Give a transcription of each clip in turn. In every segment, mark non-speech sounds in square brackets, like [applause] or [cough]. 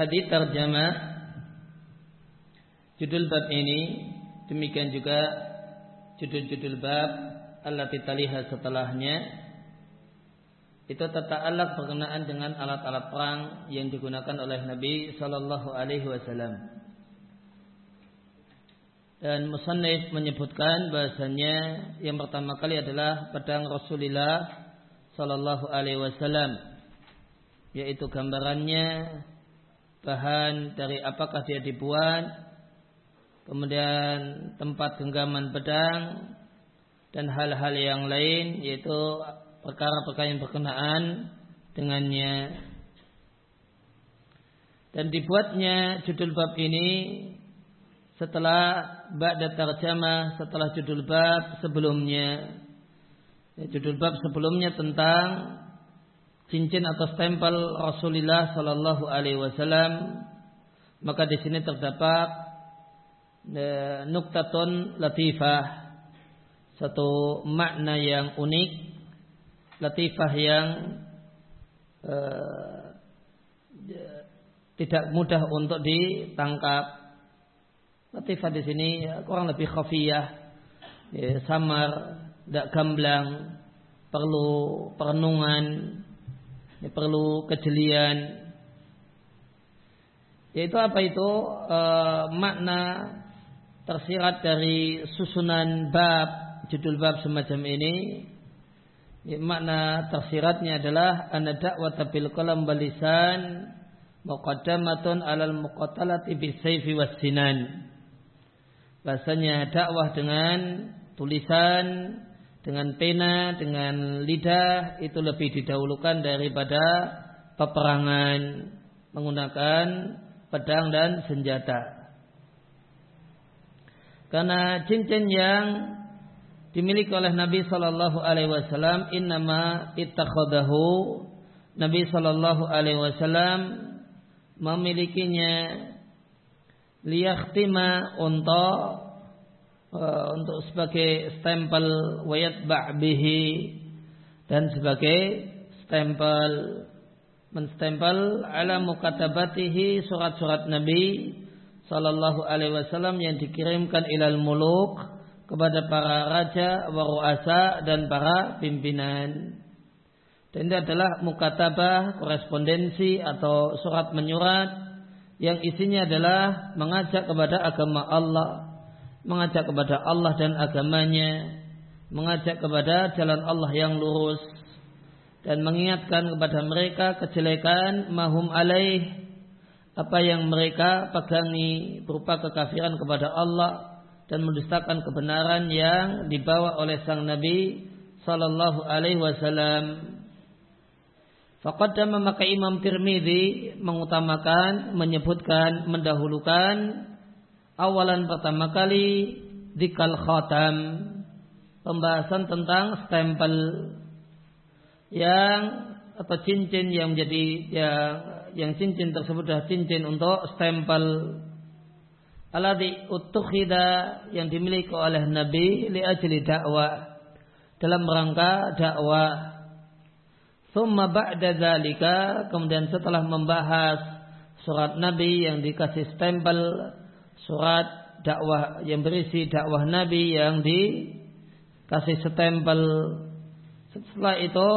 hadis terjemah judul bab ini demikian juga judul-judul bab allati taliha setelahnya itu alat berkenaan dengan alat-alat perang yang digunakan oleh Nabi Shallallahu Alaihi Wasallam. Dan Musannif menyebutkan bahasanya yang pertama kali adalah pedang Rasulullah Sallallahu Alaihi Wasallam, yaitu gambarannya, bahan dari apakah dia dibuat, kemudian tempat genggaman pedang, dan hal-hal yang lain, yaitu perkara-perkara yang berkenaan dengannya. Dan dibuatnya judul bab ini setelah ba'da tarjamah setelah judul bab sebelumnya ya, judul bab sebelumnya tentang cincin atau stempel Rasulullah Sallallahu Alaihi Wasallam maka di sini terdapat ya, nuktatun latifah. Satu makna yang unik latifah yang uh, tidak mudah untuk ditangkap. Latifah di sini kurang lebih khafiyah, ya, samar, tidak gamblang, perlu perenungan, ya, perlu kejelian. Yaitu apa itu? E, makna tersirat dari susunan bab judul bab semacam ini. Ya, makna tersiratnya adalah anna da'wata bil qalam balisan muqaddamatun alal muqatalati bisayfi was sinan. Bahasanya dakwah dengan tulisan, dengan pena, dengan lidah itu lebih didahulukan daripada peperangan menggunakan pedang dan senjata. Karena cincin yang dimiliki oleh Nabi Shallallahu Alaihi Wasallam innama ittakhadahu Nabi Shallallahu Alaihi Wasallam memilikinya liyakhtima untuk uh, untuk sebagai stempel wayat ba'bihi dan sebagai stempel menstempel ala mukatabatihi surat-surat Nabi sallallahu alaihi wasallam yang dikirimkan ilal muluk kepada para raja, waruasa dan para pimpinan. Dan ini adalah mukatabah, korespondensi atau surat menyurat yang isinya adalah mengajak kepada agama Allah, mengajak kepada Allah dan agamanya, mengajak kepada jalan Allah yang lurus dan mengingatkan kepada mereka kejelekan mahum alaih apa yang mereka pegangi berupa kekafiran kepada Allah dan mendustakan kebenaran yang dibawa oleh sang Nabi sallallahu alaihi wasallam. Faqaddama maka Imam Tirmidzi mengutamakan, menyebutkan, mendahulukan awalan pertama kali dikal khatam. Pembahasan tentang stempel yang atau cincin yang menjadi yang yang cincin tersebut adalah cincin untuk stempel. Alladhi utukhida yang dimiliki oleh Nabi li ajli dakwah dalam rangka dakwah. Thumma ba'da dzalika kemudian setelah membahas surat Nabi yang dikasih stempel surat dakwah yang berisi dakwah Nabi yang dikasih stempel setelah itu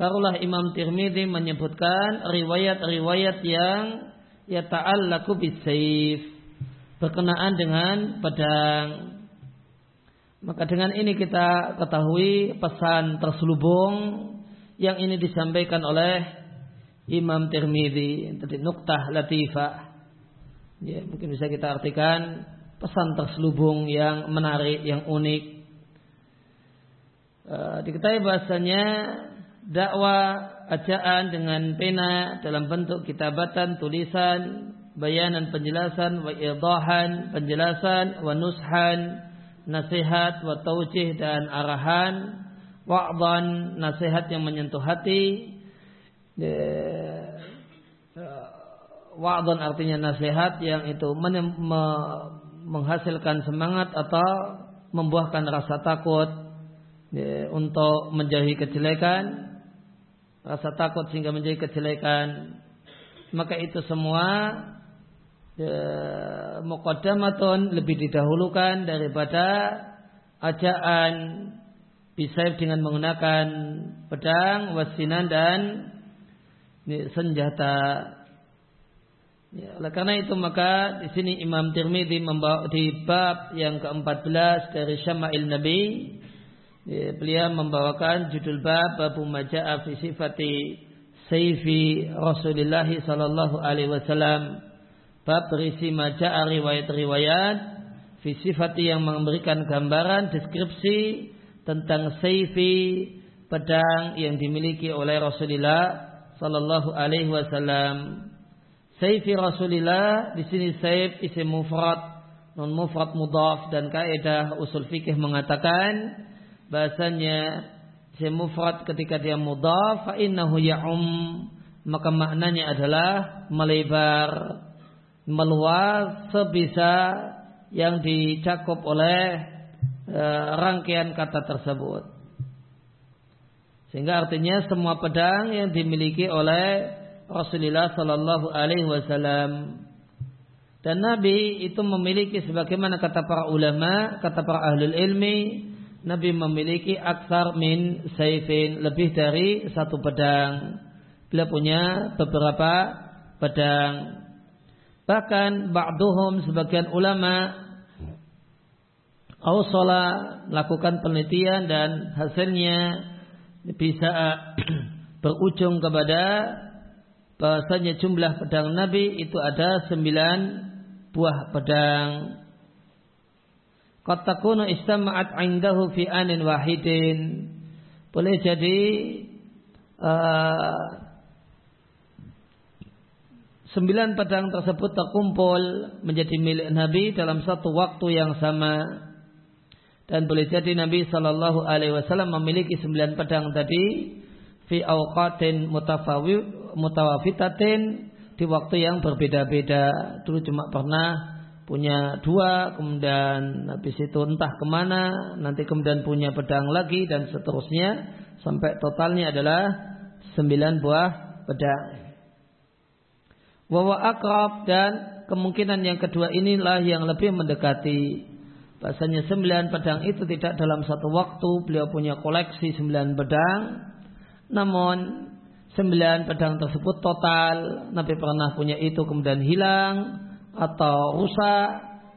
barulah Imam Tirmidzi menyebutkan riwayat-riwayat yang ya ta'allaku bisayf berkenaan dengan pedang. Maka dengan ini kita ketahui pesan terselubung yang ini disampaikan oleh Imam Tirmidzi. Tadi nuktah latifah ya mungkin bisa kita artikan pesan terselubung yang menarik yang unik. Uh, diketahui bahasanya dakwah ajaan dengan pena dalam bentuk kitabatan tulisan bayanan penjelasan wa idahan penjelasan wa nushan nasihat wa taujih dan arahan wa'dan nasihat yang menyentuh hati wa'dan artinya nasihat yang itu menghasilkan semangat atau membuahkan rasa takut untuk menjauhi kejelekan rasa takut sehingga menjauhi kejelekan maka itu semua ya, lebih didahulukan daripada ajaan bisa dengan menggunakan pedang, wasinan dan ya, senjata. Ya, oleh karena itu maka di sini Imam Tirmidzi membawa di bab yang ke-14 dari Syama'il Nabi. Ya, beliau membawakan judul bab Babu Maja'a fi sifati Sayfi Rasulullah sallallahu alaihi wasallam. Bab berisi maja'a riwayat-riwayat fi sifati yang memberikan gambaran deskripsi tentang Sayfi pedang yang dimiliki oleh Rasulullah sallallahu alaihi wasallam Sayfi Rasulillah di sini Saif isim mufrad non mufrad mudaf dan kaidah usul fikih mengatakan bahasanya isim mufrad ketika dia mudaf fa innahu ya'um maka maknanya adalah melebar meluas sebisa yang dicakup oleh e, rangkaian kata tersebut. Sehingga artinya semua pedang yang dimiliki oleh Rasulullah Sallallahu Alaihi Wasallam. Dan Nabi itu memiliki sebagaimana kata para ulama, kata para ahli ilmi, Nabi memiliki aksar min saifin, lebih dari satu pedang. Beliau punya beberapa pedang. Bahkan ba'duhum sebagian ulama Ausala melakukan penelitian dan hasilnya bisa [clears throat] berujung kepada bahasanya jumlah pedang Nabi itu ada sembilan buah pedang. Qatakunu istama'at indahu fi anin wahidin. Boleh jadi uh, sembilan pedang tersebut terkumpul menjadi milik Nabi dalam satu waktu yang sama. Dan boleh jadi Nabi Shallallahu Alaihi Wasallam memiliki sembilan pedang tadi fi awqatin mutawafitatin di waktu yang berbeda-beda. Dulu cuma pernah punya dua, kemudian habis itu entah ke mana, nanti kemudian punya pedang lagi dan seterusnya sampai totalnya adalah sembilan buah pedang. Wawa akrab dan kemungkinan yang kedua inilah yang lebih mendekati. Bahasanya sembilan pedang itu tidak dalam satu waktu beliau punya koleksi sembilan pedang, namun sembilan pedang tersebut total Nabi pernah punya itu kemudian hilang atau rusak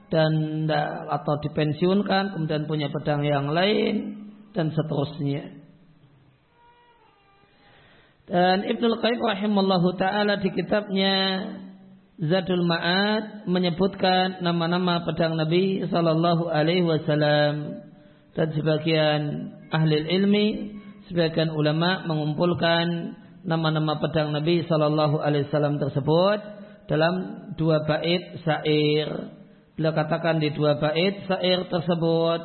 dan atau dipensiunkan kemudian punya pedang yang lain dan seterusnya. Dan Ibnu Qayyim rahimallahu taala di kitabnya Zadul Ma'ad menyebutkan nama-nama pedang Nabi sallallahu alaihi wasallam dan sebagian ahli ilmi sebagian ulama mengumpulkan nama-nama pedang Nabi Shallallahu Alaihi Wasallam tersebut dalam dua bait syair. Beliau katakan di dua bait syair tersebut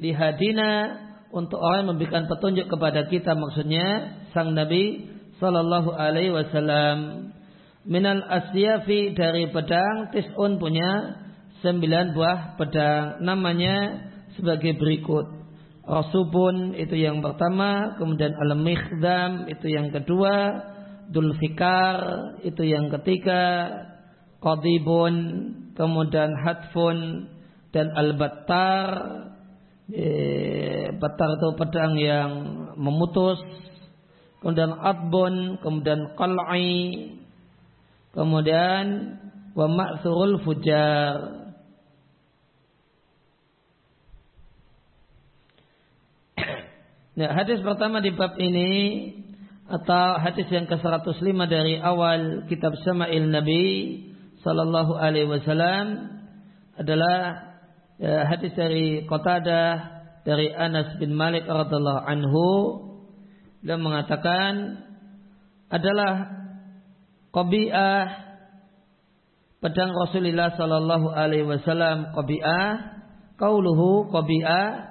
lihadina untuk orang yang memberikan petunjuk kepada kita maksudnya sang Nabi Shallallahu Alaihi Wasallam minal asyafi dari pedang tisun punya sembilan buah pedang namanya sebagai berikut Rasubun itu yang pertama, kemudian Al-Mikhdam itu yang kedua, Dulfikar itu yang ketiga, Qadibun, kemudian Hatfun dan Al-Battar. E, battar itu pedang yang memutus. Kemudian Adbun, kemudian Qal'i, kemudian Wa Ma'thurul Fujar. Nah, hadis pertama di bab ini atau hadis yang ke-105 dari awal kitab Sama'il Nabi sallallahu alaihi wasallam adalah ya, hadis dari Qatadah dari Anas bin Malik radhiallahu anhu. Dan mengatakan adalah qabi'ah pedang Rasulullah sallallahu alaihi wasallam qabi'ah qauluhu qabi'ah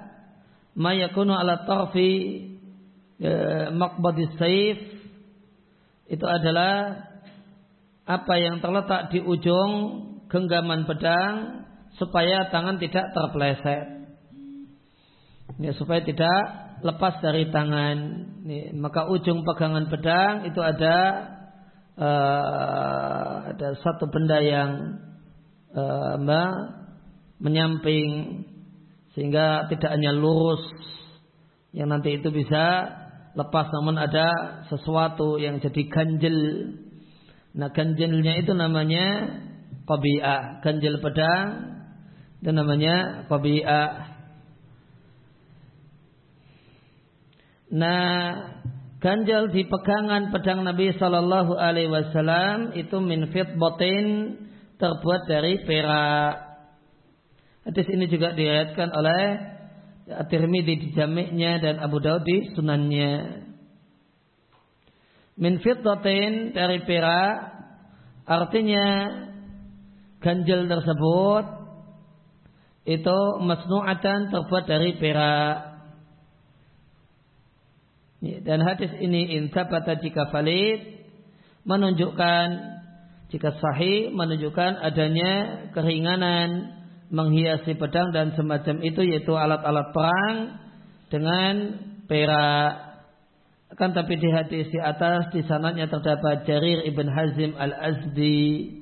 ma yakunu ala tarfi ya, maqbadis saif itu adalah apa yang terletak di ujung genggaman pedang supaya tangan tidak terpeleset. Ya, supaya tidak lepas dari tangan. Ya, maka ujung pegangan pedang itu ada uh, ada satu benda yang uh, menyamping sehingga tidak hanya lurus yang nanti itu bisa lepas namun ada sesuatu yang jadi ganjel. Nah ganjelnya itu namanya qabi'ah, ganjel pedang itu namanya qabi'ah. Nah, ganjel di pegangan pedang Nabi Shallallahu Alaihi Wasallam itu min fitbatin terbuat dari perak. Hadis ini juga diriwayatkan oleh At-Tirmidzi di Jami'nya dan Abu Daud di Sunannya. Min dari perak artinya ganjil tersebut itu masnu'atan terbuat dari perak. Dan hadis ini insabata jika valid menunjukkan jika sahih menunjukkan adanya keringanan menghiasi pedang dan semacam itu yaitu alat-alat perang dengan perak. Akan tapi di hadis di atas di sananya terdapat Jarir ibn Hazim al Azdi.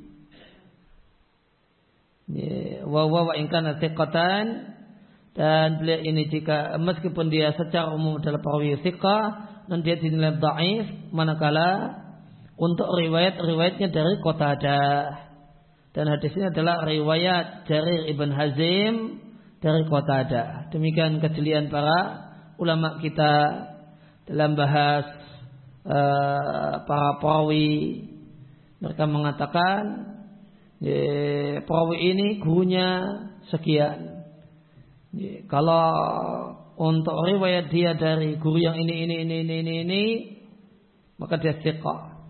Wa wa wa ingkana dan beliau ini jika meskipun dia secara umum adalah perawi thiqah dan dia dinilai dhaif manakala untuk riwayat-riwayatnya dari kota ada dan hadis ini adalah riwayat Jarir ibn Hazim dari kota ada. Demikian kejelian para ulama kita dalam bahas uh, para perawi. Mereka mengatakan perawi ini gurunya sekian. Kalau untuk riwayat dia dari guru yang ini ini ini ini ini, ini maka dia siqah.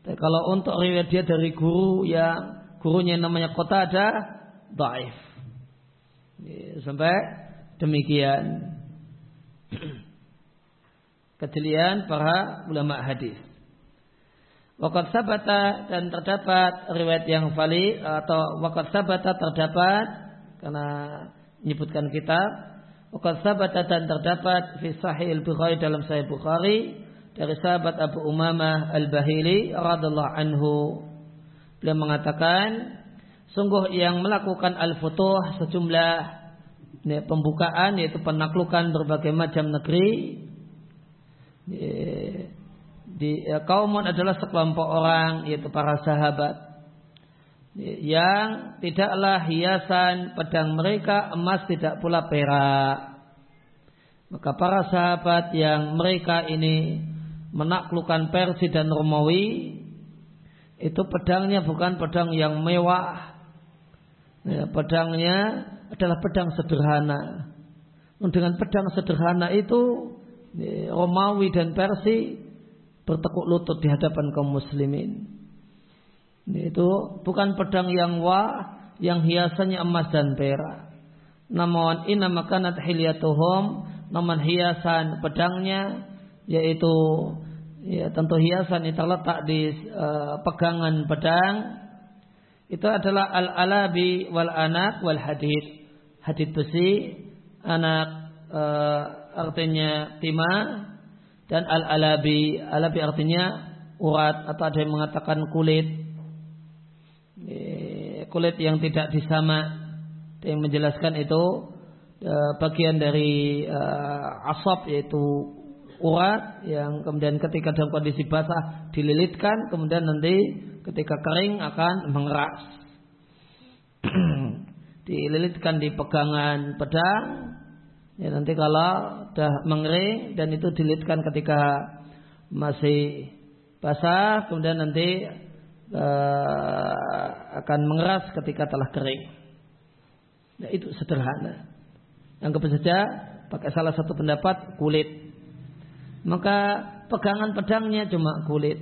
Kalau untuk riwayat dia dari guru yang gurunya namanya kota ada daif. Sampai demikian kejelian para ulama hadis. Wakat sabata dan terdapat riwayat yang valid atau wakat sabata terdapat karena menyebutkan kitab. Wakat sabata dan terdapat fi sahih al-Bukhari dalam sahih Bukhari dari sahabat Abu Umamah al-Bahili radhiallahu anhu Beliau mengatakan, sungguh yang melakukan al-futuh sejumlah ya, pembukaan yaitu penaklukan berbagai macam negeri ya, di ya, kaumun adalah sekelompok orang yaitu para sahabat ya, yang tidaklah hiasan pedang mereka emas tidak pula perak. Maka para sahabat yang mereka ini menaklukkan Persia dan Romawi itu pedangnya bukan pedang yang mewah. Ya, pedangnya adalah pedang sederhana. Dengan pedang sederhana itu ya, Romawi dan Persia bertekuk lutut di hadapan kaum muslimin. Ya, itu bukan pedang yang wah, yang hiasannya emas dan perak. Namun inna makanat hilyatuhum, namun hiasan pedangnya yaitu ya tentu hiasan yang terletak di uh, pegangan pedang itu adalah al alabi wal anak wal hadid hadid besi anak uh, artinya timah dan al alabi artinya urat atau ada yang mengatakan kulit. Kulit yang tidak disama. Yang menjelaskan itu uh, bagian dari asap yaitu urat yang kemudian ketika dalam kondisi basah dililitkan kemudian nanti ketika kering akan mengeras. [clears throat] Dililitkan di pegangan pedang. Ya nanti kalau sudah mengering dan itu dililitkan ketika masih basah kemudian nanti uh, akan mengeras ketika telah kering. Nah, itu sederhana. Yang saja pakai salah satu pendapat kulit maka pegangan pedangnya cuma kulit.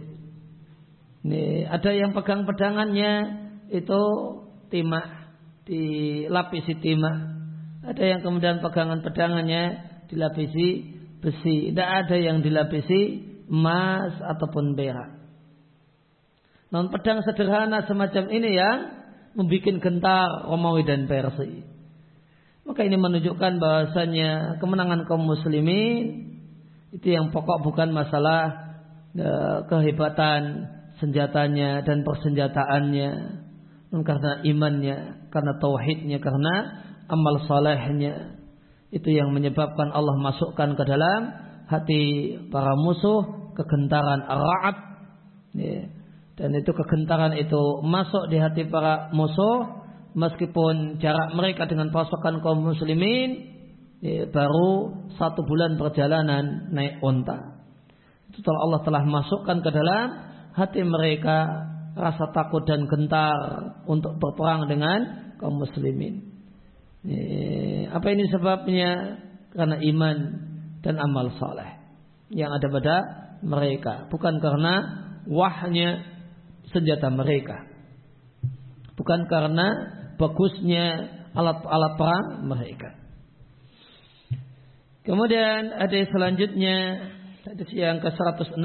Ini ada yang pegang pedangannya itu timah, dilapisi timah. Ada yang kemudian pegangan pedangannya dilapisi besi. Tidak ada yang dilapisi emas ataupun perak. Non pedang sederhana semacam ini yang membuat gentar Romawi dan Persia. Maka ini menunjukkan bahasanya kemenangan kaum muslimin itu yang pokok bukan masalah e, kehebatan senjatanya dan persenjataannya. Karena imannya karena tauhidnya karena amal salehnya itu yang menyebabkan Allah masukkan ke dalam hati para musuh kegentaran ar-ra'ab ya. dan itu kegentaran itu masuk di hati para musuh meskipun jarak mereka dengan pasukan kaum muslimin ya, baru satu bulan perjalanan naik onta itu telah Allah telah masukkan ke dalam hati mereka rasa takut dan gentar untuk berperang dengan kaum muslimin apa ini sebabnya? Karena iman dan amal saleh yang ada pada mereka, bukan karena wahnya senjata mereka, bukan karena bagusnya alat-alat perang mereka. Kemudian ada selanjutnya hadis yang ke-106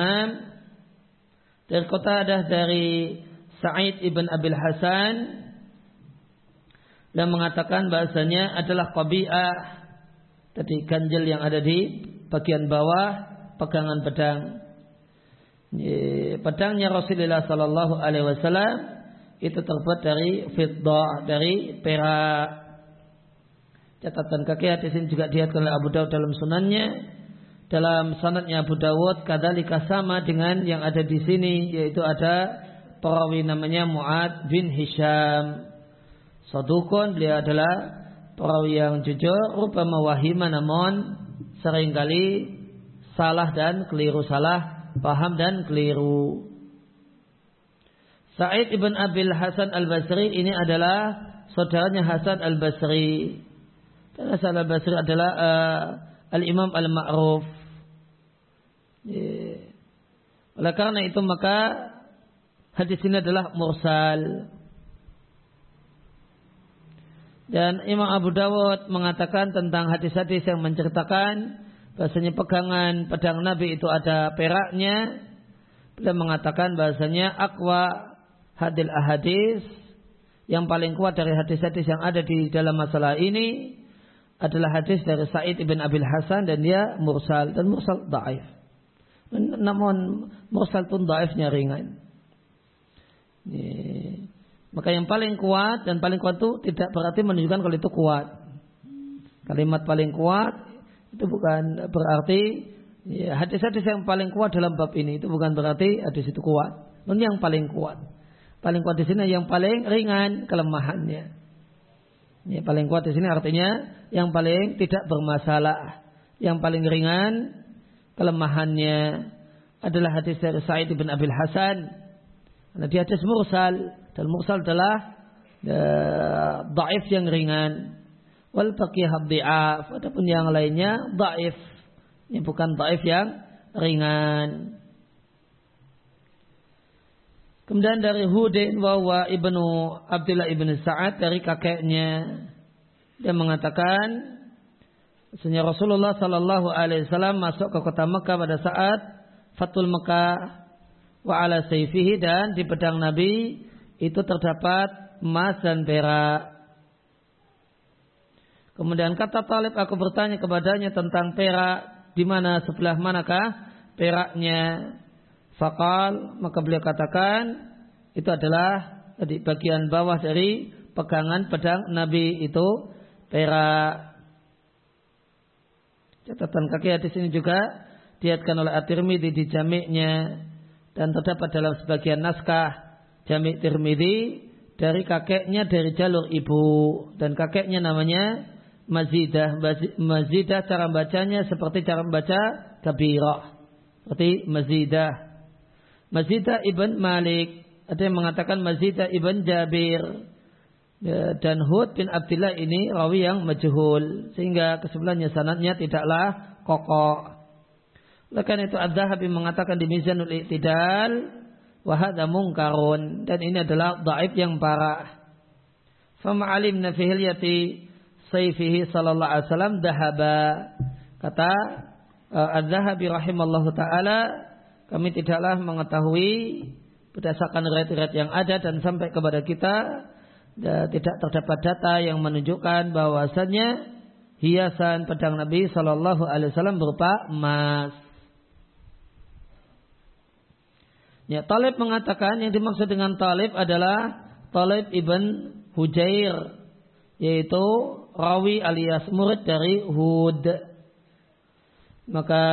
dari kota ada dari Sa'id ibn Abil Hasan dan mengatakan bahasanya adalah qabi'ah tadi ganjil yang ada di bagian bawah pegangan pedang. Pedangnya Rasulullah Sallallahu Alaihi Wasallam itu terbuat dari fiddah dari perak. Catatan kaki hadis ini juga diatkan oleh Abu Dawud dalam sunannya. Dalam sanadnya Abu Dawud kadalika sama dengan yang ada di sini yaitu ada perawi namanya Muad bin Hisham Sadukun beliau adalah perawi yang jujur, rupa mewahima namun sering kali salah dan keliru salah, paham dan keliru. Sa'id ibn Abil Hasan al-Basri ini adalah saudaranya Hasan al-Basri. Dan Hasan al-Basri adalah uh, al-Imam al-Ma'ruf. Yeah. Oleh karena itu maka hadis ini adalah mursal. Dan Imam Abu Dawud mengatakan tentang hadis-hadis yang menceritakan bahasanya pegangan pedang Nabi itu ada peraknya. Beliau mengatakan bahasanya akwa hadil ahadis yang paling kuat dari hadis-hadis yang ada di dalam masalah ini adalah hadis dari Sa'id ibn Abil Hasan dan dia mursal dan mursal daif. Namun mursal pun daifnya ringan. Ini. Maka yang paling kuat dan paling kuat itu tidak berarti menunjukkan kalau itu kuat. Kalimat paling kuat itu bukan berarti ya, hadis-hadis yang paling kuat dalam bab ini itu bukan berarti hadis itu kuat. Ini yang paling kuat. Paling kuat di sini yang paling ringan kelemahannya. Ya, paling kuat di sini artinya yang paling tidak bermasalah. Yang paling ringan kelemahannya adalah hadis dari Sa'id bin Abil Hasan. Karena di hadis mursal dan mursal adalah uh, daif yang ringan. Wal baqiyah dhi'af. Adapun yang lainnya daif. Ini bukan daif yang ringan. Kemudian dari Hudin bahwa ibnu Abdullah ibnu Sa'ad dari kakeknya dia mengatakan Sesungguhnya Rasulullah Sallallahu Alaihi Wasallam masuk ke kota Mekah pada saat Fatul Mekah wa ala sayfihi dan di pedang Nabi itu terdapat emas dan perak. Kemudian kata Talib aku bertanya kepadanya tentang perak di mana sebelah manakah peraknya. Fakal maka beliau katakan itu adalah di bagian bawah dari pegangan pedang Nabi itu perak. Catatan kaki hadis ini juga diatkan oleh At-Tirmidzi di jamiknya dan terdapat dalam sebagian naskah Jami Tirmidzi dari kakeknya dari jalur ibu dan kakeknya namanya Mazidah. Mazidah cara bacanya seperti cara membaca kabirah. Seperti Mazidah. Mazidah ibn Malik. Ada yang mengatakan Mazidah ibn Jabir. Ya, dan Hud bin Abdullah ini rawi yang majhul. Sehingga kesimpulannya sanatnya tidaklah kokoh. Oleh karena itu Ad-Dhahabi mengatakan di Mizanul Iqtidal wahada mungkarun dan ini adalah daib yang parah. Fama alimna fi hilyati sayfihi sallallahu alaihi wasallam dahaba. Kata uh, Az-Zahabi rahimallahu taala kami tidaklah mengetahui berdasarkan riwayat-riwayat yang ada dan sampai kepada kita dan tidak terdapat data yang menunjukkan bahwasannya hiasan pedang Nabi Shallallahu Alaihi Wasallam berupa emas. Ya, Talib mengatakan yang dimaksud dengan Talib adalah Talib ibn Hujair, yaitu rawi alias murid dari Hud. Maka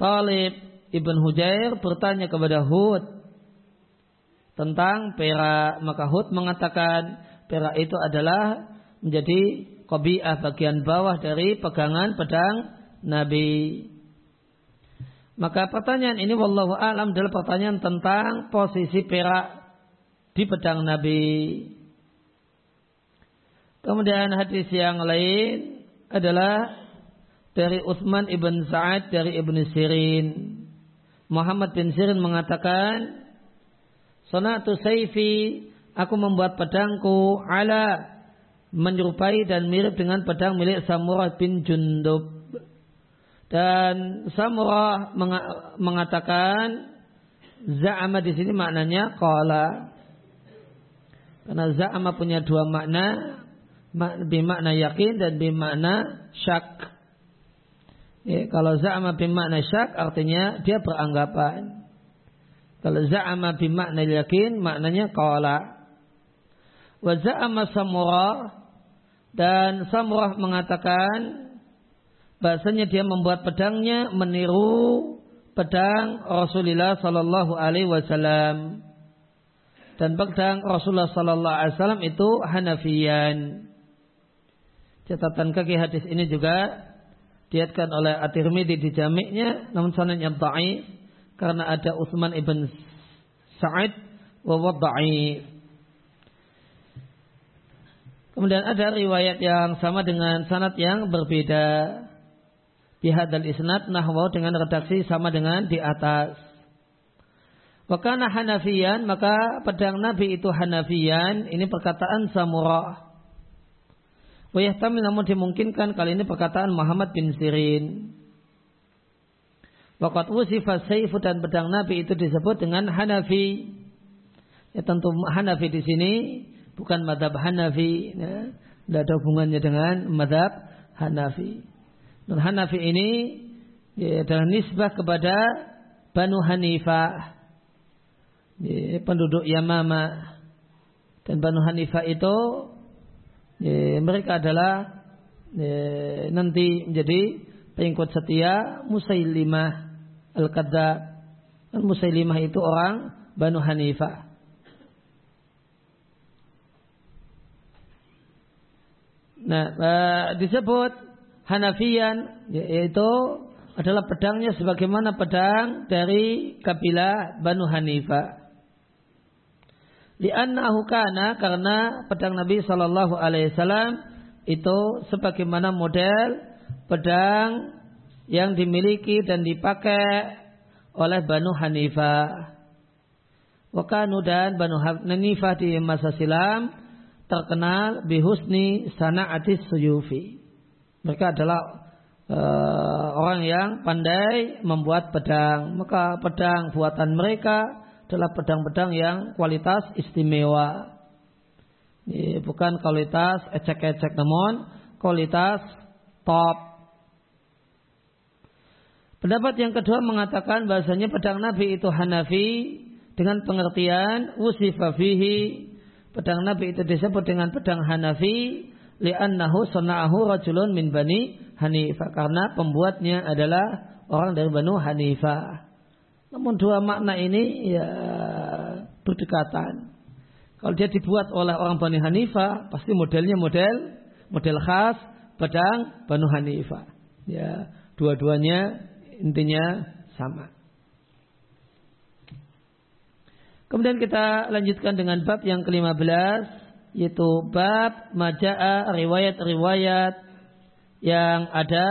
Talib ibn Hujair bertanya kepada Hud tentang perak. Maka Hud mengatakan perak itu adalah menjadi kobiah bagian bawah dari pegangan pedang Nabi. Maka pertanyaan ini wallahu alam adalah pertanyaan tentang posisi perak di pedang Nabi. Kemudian hadis yang lain adalah dari Utsman ibn Sa'ad dari Ibn Sirin. Muhammad bin Sirin mengatakan, Sonatu Saifi, aku membuat pedangku ala menyerupai dan mirip dengan pedang milik Samurah bin Jundub. Dan Samurah mengatakan Za'ama di sini maknanya qala. Karena Za'ama punya dua makna, bermakna yakin dan bermakna syak. Ya, kalau Za'ama bermakna syak artinya dia beranggapan. Kalau Za'ama bermakna yakin maknanya qala. Wa Za'ama Samurah dan Samurah mengatakan bahasanya dia membuat pedangnya meniru pedang Rasulullah Sallallahu Alaihi Wasallam dan pedang Rasulullah Sallallahu Alaihi Wasallam itu Hanafiyan. Catatan kaki hadis ini juga diatkan oleh At-Tirmidzi di jamiknya namun sanadnya dhaif karena ada Utsman ibn Sa'id wa dhaif. Kemudian ada riwayat yang sama dengan sanad yang berbeda bihadal isnad nahwa dengan redaksi sama dengan di atas. Wakana Hanafiyan maka pedang Nabi itu Hanafiyan ini perkataan Samurah. Wayahtamil namun dimungkinkan kali ini perkataan Muhammad bin Sirin. Wakat wusifat saifu dan pedang Nabi itu disebut dengan Hanafi. Ya tentu Hanafi di sini bukan madhab Hanafi. Ya. Tidak ada hubungannya dengan madhab Hanafi. Dan Hanafi ini ya, adalah nisbah kepada Banu Hanifah. Ya, penduduk Yamama. Dan Banu Hanifah itu ya, mereka adalah ya, nanti menjadi pengikut setia Musailimah Al-Qadda. Dan Musailimah itu orang Banu Hanifah. Nah, uh, disebut Hanafian yaitu adalah pedangnya sebagaimana pedang dari kabilah Banu Hanifah. Li'annahu kana karena pedang Nabi Shallallahu Alaihi Wasallam itu sebagaimana model pedang yang dimiliki dan dipakai oleh Banu Hanifah. Wakanu dan Banu Hanifah di masa silam terkenal bihusni sana'atis suyufi. Mereka adalah uh, orang yang pandai membuat pedang. Maka pedang buatan mereka adalah pedang-pedang yang kualitas istimewa. Bukan kualitas ecek-ecek namun kualitas top. Pendapat yang kedua mengatakan bahasanya pedang Nabi itu Hanafi dengan pengertian usifa fihi. Pedang Nabi itu disebut dengan pedang Hanafi li'annahu sana'ahu rajulun min bani Hanifah karena pembuatnya adalah orang dari Banu Hanifah. Namun dua makna ini ya berdekatan. Kalau dia dibuat oleh orang Bani Hanifah, pasti modelnya model model khas pedang Banu Hanifah. Ya, dua-duanya intinya sama. Kemudian kita lanjutkan dengan bab yang ke-15 yaitu bab maja'a riwayat-riwayat yang ada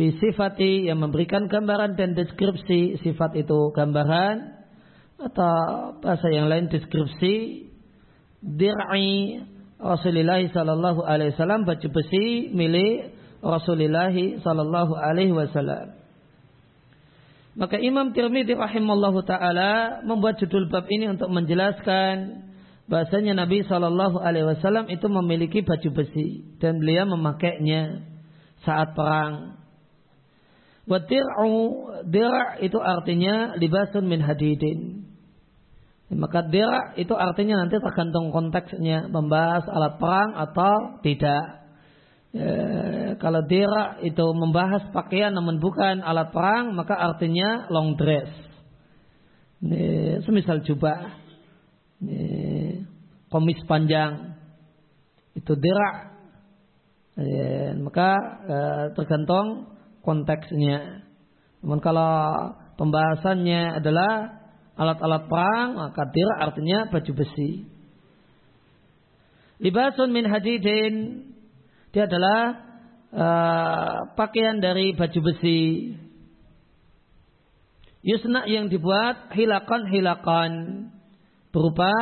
fi sifati yang memberikan gambaran dan deskripsi sifat itu gambaran atau bahasa yang lain deskripsi dir'i Rasulullah sallallahu alaihi wasallam baju besi milik Rasulullah sallallahu alaihi wasallam. Maka Imam Tirmidzi rahimallahu taala membuat judul bab ini untuk menjelaskan bahasanya Nabi Shallallahu Alaihi Wasallam itu memiliki baju besi dan beliau memakainya saat perang. Wadir'u dir' itu artinya libasun min hadidin. Maka dir' itu artinya nanti tergantung konteksnya membahas alat perang atau tidak. E, kalau dir' itu membahas pakaian namun bukan alat perang maka artinya long dress. E, semisal jubah, e, komis panjang itu dir' e, maka e, tergantung konteksnya. Namun kalau pembahasannya adalah alat-alat perang, maka dir artinya baju besi. Libasun min hadidin, dia adalah uh, pakaian dari baju besi. Yusna yang dibuat hilakan-hilakan berupa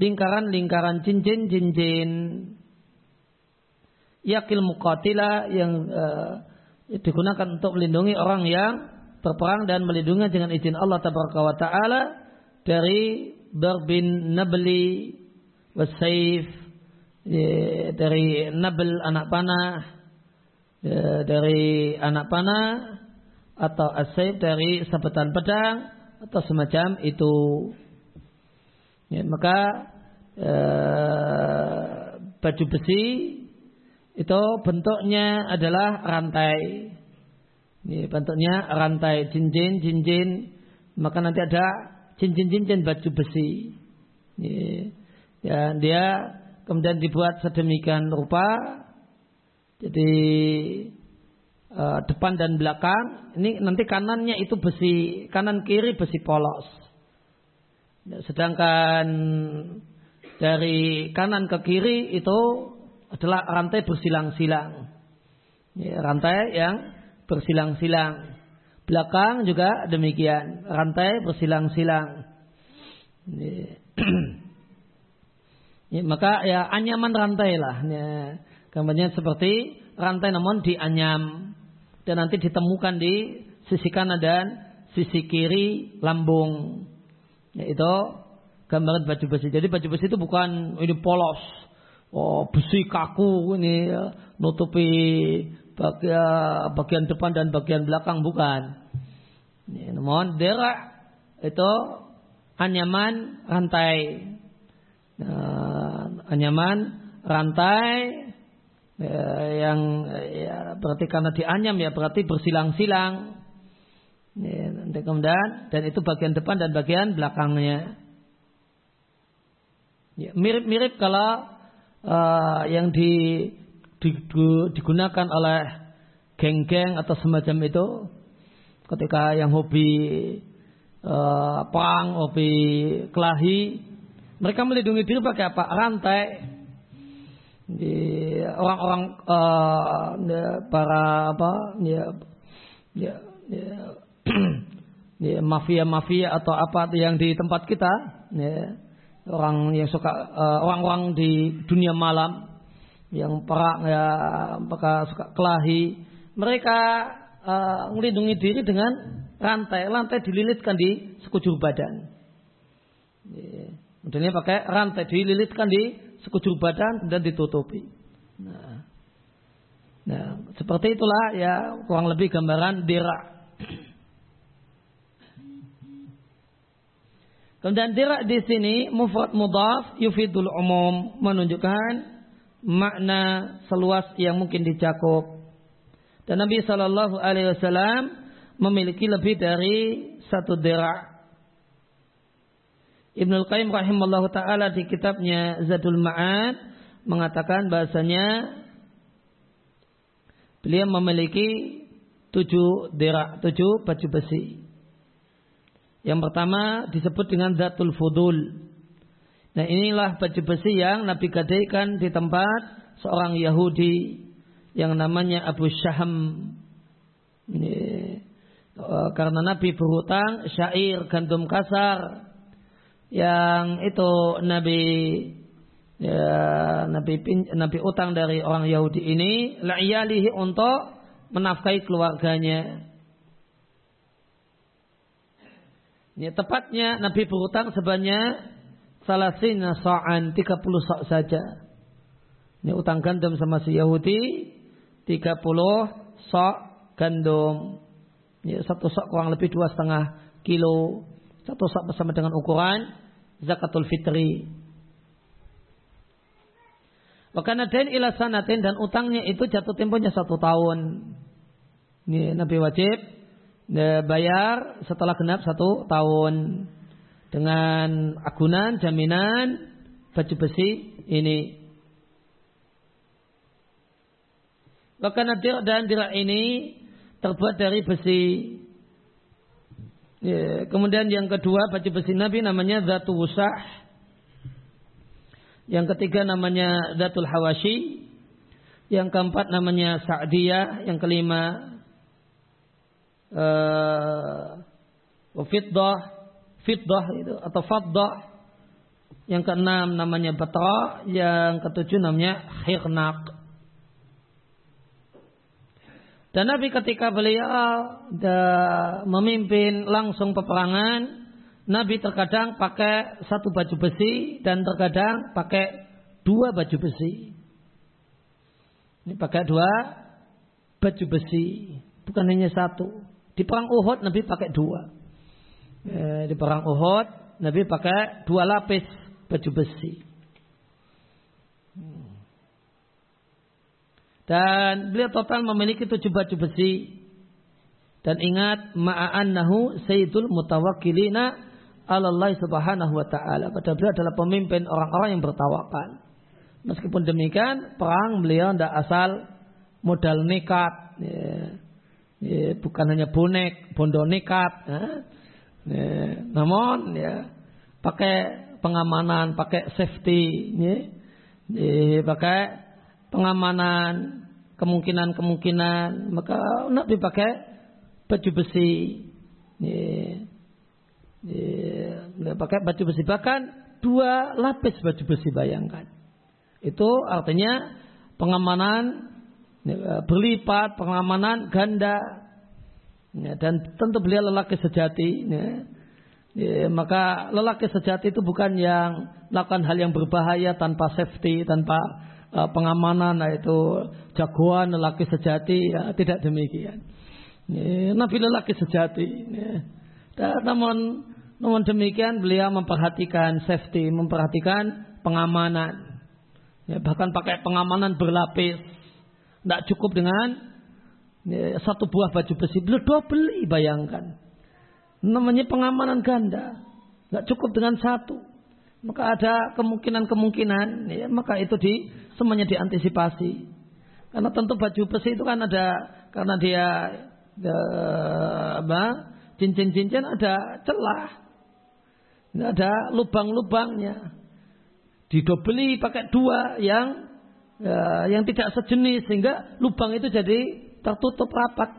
lingkaran-lingkaran cincin-cincin. Yakil mukatila yang uh, digunakan untuk melindungi orang yang berperang dan melindungi dengan izin Allah taala dari berbin nabli wasaif dari nabel anak panah dari anak panah atau asaif dari sabetan pedang atau semacam itu. Ya, maka eh, baju besi itu bentuknya adalah rantai. Ini bentuknya rantai cincin, cincin. Maka nanti ada cincin-cincin baju besi. Ini. Ya, dia kemudian dibuat sedemikian rupa. Jadi uh, depan dan belakang. Ini nanti kanannya itu besi, kanan kiri besi polos. Sedangkan dari kanan ke kiri itu adalah rantai bersilang-silang. Ya, rantai yang bersilang-silang. Belakang juga demikian, rantai bersilang-silang. Ya. [clears throat] ya, maka ya anyaman rantai lah. Ya. Gambarnya seperti rantai namun dianyam dan nanti ditemukan di sisi kanan dan sisi kiri lambung. Yaitu gambaran baju besi. Jadi baju besi itu bukan ini polos, oh besi kaku ini ya, nutupi bagian, bagian depan dan bagian belakang bukan. Ini, namun derak itu anyaman rantai. Nah, anyaman rantai ya, yang ya, berarti karena dianyam ya berarti bersilang-silang. Ya, nanti kemudian dan itu bagian depan dan bagian belakangnya. Ya, mirip-mirip kalau uh, yang di, di, digunakan oleh geng-geng atau semacam itu ketika yang hobi uh, perang, hobi kelahi, mereka melindungi diri pakai apa? Rantai. Di orang-orang uh, para apa? Ya, ya, ya, [clears throat] ya mafia-mafia atau apa yang di tempat kita, ya, orang yang suka uh, orang-orang di dunia malam yang perang ya apakah suka kelahi mereka uh, melindungi diri dengan rantai. Rantai dililitkan di sekujur badan. Modelnya pakai rantai dililitkan di sekujur badan dan ditutupi. Nah, nah seperti itulah ya kurang lebih gambaran dirak Kemudian dirak di sini mufrad mudaf yufidul umum menunjukkan makna seluas yang mungkin dicakup. Dan Nabi Shallallahu Alaihi Wasallam memiliki lebih dari satu dirak. Ibnu Qayyim rahimallahu taala di kitabnya Zadul Ma'ad mengatakan bahasanya beliau memiliki tujuh dirak, tujuh baju besi. Yang pertama disebut dengan Zatul Fudul. Nah inilah baju besi yang Nabi gadaikan di tempat seorang Yahudi yang namanya Abu Syaham. Ini, uh, karena Nabi berhutang syair gandum kasar yang itu Nabi ya, Nabi Nabi utang dari orang Yahudi ini la'iyalihi untuk menafkahi keluarganya. Ya, tepatnya Nabi berhutang sebanyak salasina sa'an 30 sa' saja. Ini utang gandum sama si Yahudi 30 sa' gandum. Ya, satu sak kurang lebih dua setengah kilo. Satu sak bersama dengan ukuran zakatul fitri. Bahkan ada ila sanatin dan utangnya itu jatuh temponya satu tahun. Ini Nabi wajib bayar setelah genap satu tahun dengan agunan jaminan baju besi ini. Bahkan nadir dan dirak ini terbuat dari besi. Ya, kemudian yang kedua baju besi Nabi namanya Zatu Wusah. Yang ketiga namanya Zatul Hawashi. Yang keempat namanya Sa'diyah. Yang kelima uh, Fiddah. Fiddah itu atau Faddah. Yang keenam namanya Batra. Yang ketujuh namanya Khirnaq. Dan Nabi ketika beliau memimpin langsung peperangan, Nabi terkadang pakai satu baju besi dan terkadang pakai dua baju besi. Ini pakai dua baju besi, bukan hanya satu. Di perang Uhud Nabi pakai dua. Eh, di perang Uhud Nabi pakai dua lapis baju besi. Dan beliau total memiliki tujuh baju besi. Dan ingat ma'annahu sayyidul mutawakkilina Allah subhanahu wa ta'ala. Padahal beliau adalah pemimpin orang-orang yang bertawakal. Meskipun demikian, perang beliau tidak asal modal nekat. Ya. Ya, bukan hanya bonek, bondo nekat. Ya. Ya. Namun ya pakai pengamanan, pakai safety, ya. Ya, pakai pengamanan, kemungkinan-kemungkinan, maka Nabi pakai baju besi. Ya. Ya, pakai baju besi bahkan dua lapis baju besi bayangkan. Itu artinya pengamanan berlipat, pengamanan ganda. Ya, dan tentu beliau lelaki sejati. Ya. Ya, maka lelaki sejati itu bukan yang melakukan hal yang berbahaya tanpa safety, tanpa uh, pengamanan, yaitu jagoan lelaki sejati. Ya, tidak demikian. Ya, Nabi lelaki sejati. Ya. Dan, namun namun demikian beliau memperhatikan safety, memperhatikan pengamanan. Ya, bahkan pakai pengamanan berlapis. Tidak cukup dengan ya, satu buah baju besi. Beliau dua beli bayangkan namanya pengamanan ganda. Nggak cukup dengan satu. Maka ada kemungkinan-kemungkinan, ya, maka itu di semuanya diantisipasi. Karena tentu baju besi itu kan ada karena dia ya, apa cincin-cincin ada celah, ada lubang-lubangnya. Didobeli pakai dua yang ya, yang tidak sejenis sehingga lubang itu jadi tertutup rapat.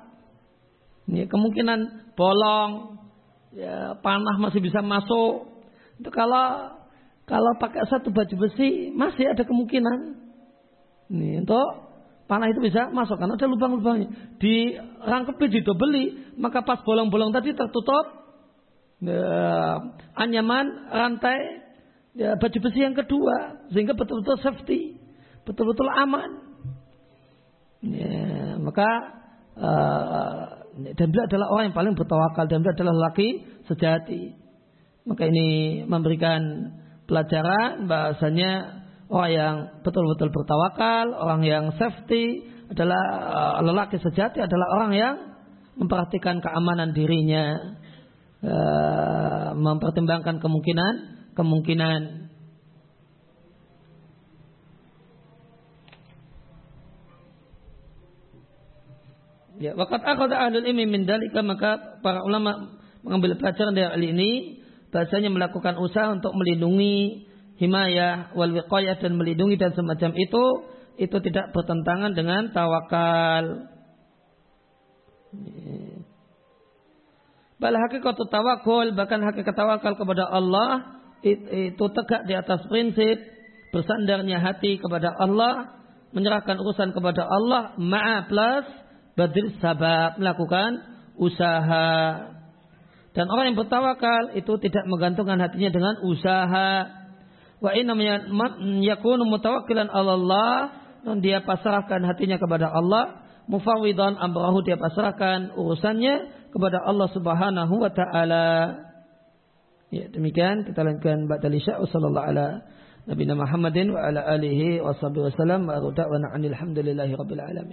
Ini kemungkinan bolong, ya, panah masih bisa masuk. Itu kalau kalau pakai satu baju besi masih ada kemungkinan. Nih, untuk panah itu bisa masuk karena ada lubang-lubangnya. Di rangkepi beli maka pas bolong-bolong tadi tertutup ya, anyaman rantai ya, baju besi yang kedua sehingga betul-betul safety, betul-betul aman. Ya, maka uh, dan beliau adalah orang yang paling bertawakal dan beliau adalah laki sejati. Maka ini memberikan pelajaran bahasanya orang yang betul-betul bertawakal, orang yang safety adalah uh, lelaki sejati adalah orang yang memperhatikan keamanan dirinya, uh, mempertimbangkan kemungkinan kemungkinan Ya, wakat akhadha ahlul ilmi min dalika maka para ulama mengambil pelajaran dari hal ini bahasanya melakukan usaha untuk melindungi himayah wal wiqayah dan melindungi dan semacam itu itu tidak bertentangan dengan tawakal. Bal hakikat tawakal bahkan hakikat tawakal kepada Allah itu tegak di atas prinsip bersandarnya hati kepada Allah, menyerahkan urusan kepada Allah, ma'a plus badil sabab melakukan usaha. Dan orang yang bertawakal itu tidak menggantungkan hatinya dengan usaha. Wa inna yakunu mutawakkilan Allah dan dia pasrahkan hatinya kepada Allah. Mufawidan amrahu dia pasrahkan urusannya kepada Allah Subhanahu wa taala. Ya, demikian. Kita lanjutkan ba'da isya sallallahu ala Nabi Muhammadin wa ala alihi wa sahbihi wasallam wa alhamdulillahi rabbil alamin.